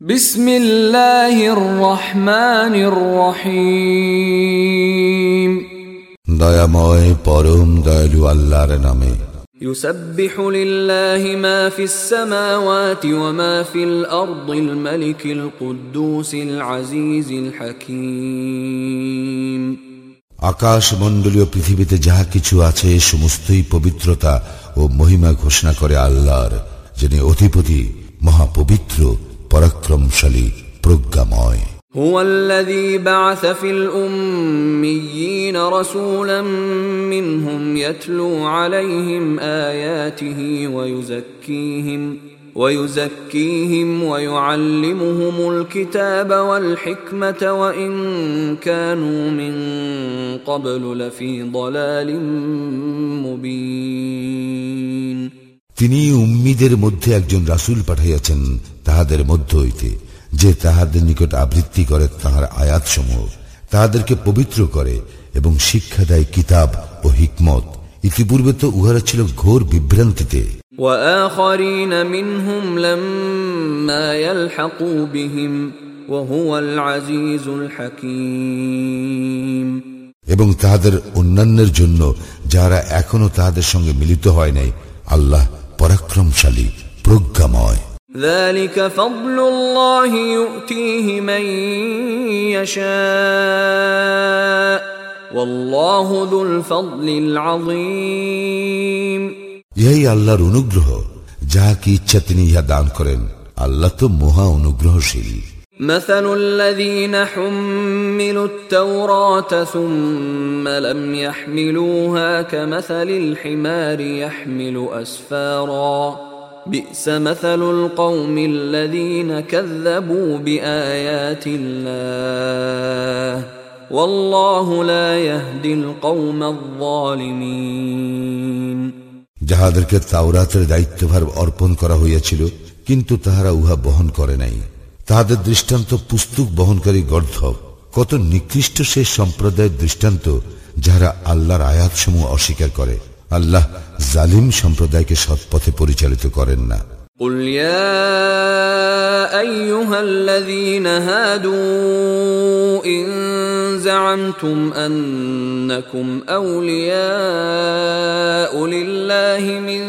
بسم الله الرحمن الرحيم দয়াময় পরম দয়ালু আল্লাহর নামে يسبح لله ما في السماوات وما في الأرض الملك القدوس العزيز الحكيم আকাশ মণ্ডলীয় পৃথিবীতে যাহা কিছু আছে সমস্তই পবিত্রতা ও মহিমা ঘোষণা করে আল্লাহর যিনি অধিপতি মহাপবিত্র পরাক্রমশালী প্রজ্ঞাময় هو الذي بعث في الأميين رسولا منهم يتلو عليهم آياته ويزكيهم ويزكيهم ويعلمهم الكتاب والحكمة وإن كانوا من قبل لفي ضلال مبين তিনি উম্মিদের মধ্যে একজন রাসুল পাঠাইয়াছেন তাহাদের মধ্য হইতে যে তাহাদের নিকট আবৃত্তি করে তাহার আয়াতসমূহ তাহাদেরকে পবিত্র করে এবং শিক্ষা দেয় কিতাব ও হিকমত। ইতিপূর্বে তো উহারা ছিল ঘোর বিভ্রান্তিতে। এবং তাহাদের অন্যান্যের জন্য যারা এখনও তাহাদের সঙ্গে মিলিত হয় নাই আল্লাহ পরাক্রমশালী প্রজ্ঞাময় ذلك فضل الله يؤتيه من يشاء والله ذو الفضل العظيم ইহাই আল্লাহর অনুগ্রহ যাহা কি ইচ্ছা তিনি ইহা দান করেন আল্লাহ তো মহা অনুগ্রহশীল مثل الذين حملوا التوراة ثم لم يحملوها كمثل الحمار يحمل أسفارا بئس مثل القوم الذين كذبوا بآيات الله والله لا يهدي القوم الظالمين যাহাদেরকে তাওরাতের দায়িত্বভার অর্পণ করা হইয়াছিল কিন্তু তাহারা উহা বহন করে নাই তাহাদের দৃষ্টান্ত পুস্তক বহনকারী গর্ধব কত নিকৃষ্ট সে সম্প্রদায়ের দৃষ্টান্ত যাহারা আল্লাহর আয়াতসমূহ অস্বীকার করে আল্লাহ জালিম সম্প্রদায়কে সৎপথে পরিচালিত করেন না قل يا ايها الذين هادوا ان زعمتم انكم اولياء لله من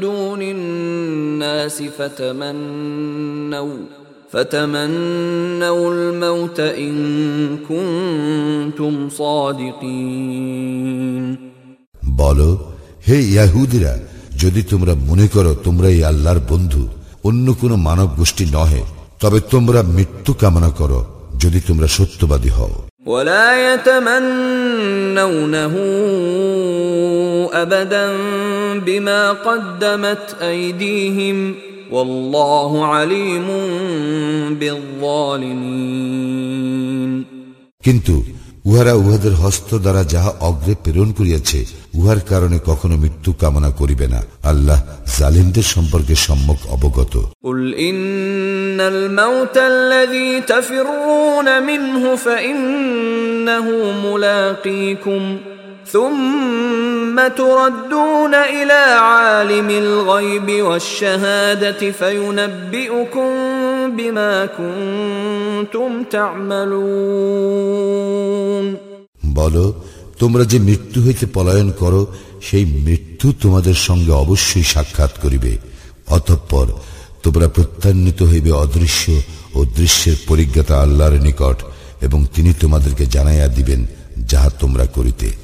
دون الناس فتمنوا فتمنوا الموت ان كنتم صادقين বলো হে ইয়াহুদিরা যদি তোমরা মনে করো তোমরা এই আল্লাহর বন্ধু অন্য কোন মানব গোষ্ঠী নহে তবে তোমরা মৃত্যু কামনা করো যদি তোমরা সত্যবাদী হও ولا يتمنونه ابدا بما قدمت ايديهم والله عليم بالظالمين কিন্তু উহারা উহাদের হস্ত দ্বারা যাহা অগ্রে প্রেরণ করিয়াছে উহার কারণে কখনো মৃত্যু কামনা করিবে না। আল্লাহ জালিমদের সম্পর্কে সম্যক অবগত। قل ان الموت الذي تفرون منه فانه ملاقيكم ثم تردون الى عالم الغيب والشهاده فينبئكم بما كنتم تعملون বলো তোমরা যে মৃত্যু হইতে পলায়ন করো সেই মৃত্যু তোমাদের সঙ্গে অবশ্যই সাক্ষাৎ করিবে অতঃপর তোমরা প্রত্যান্বিত হইবে অদৃশ্য ও দৃশ্যের পরিজ্ঞাতা আল্লাহর নিকট এবং তিনি তোমাদেরকে জানাইয়া দিবেন যাহা তোমরা করিতে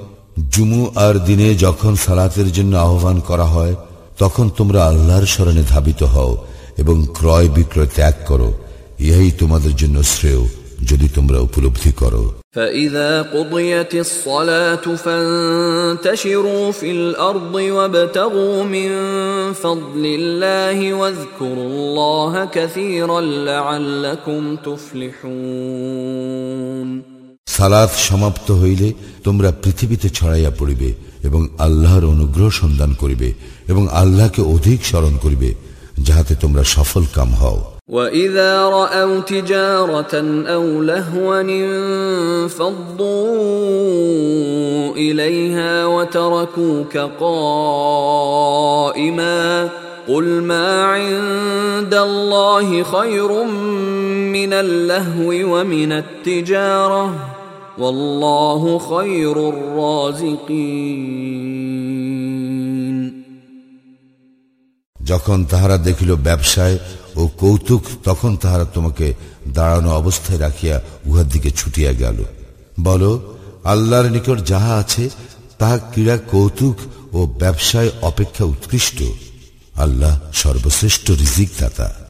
জুমু আর দিনে যখন সালাতের জন্য আহ্বান করা হয় তখন তোমরা আল্লাহর স্মরণে ধাবিত হও এবং ক্রয় বিক্রয় ত্যাগ করো ইহাই তোমাদের জন্য শ্রেয় যদি তোমরা উপলব্ধি করো فإذا قضيت الصلاة فانتشروا في الأرض وابتغوا من فضل الله واذكروا الله كثيرا لعلكم تفلحون সালাত সমাপ্ত হইলে তোমরা পৃথিবীতে ছড়াইয়া পড়িবে এবং আল্লাহর অনুগ্রহ সন্ধান করিবে এবং আল্লাহকে অধিক স্মরণ করিবে যাহাতে তোমরা সফল কাম হও وَإِذَا رَأَوْا تِجَارَةً أَوْ لَهْوًا انفَضُّوا إِلَيْهَا وَتَرَكُوكَ قَائِمًا قُلْ مَا عِندَ اللَّهِ خَيْرٌ مِّنَ اللَّهْوِ وَمِنَ التِّجَارَةِ والله خير الرازقين যখন তাহারা দেখিল ব্যবসায় ও কৌতুক, তখন তাহারা তোমাকে দাঁড়ানো অবস্থায় রাখিয়া উহার দিকে ছুটিয়া গেল। বল, আল্লাহর নিকট যাহা আছে, তাহা ক্রীড়া কৌতুক ও ব্যবসায় অপেক্ষা উৎকৃষ্ট। আল্লাহ সর্বশ্রেষ্ঠ রিজিক দাতা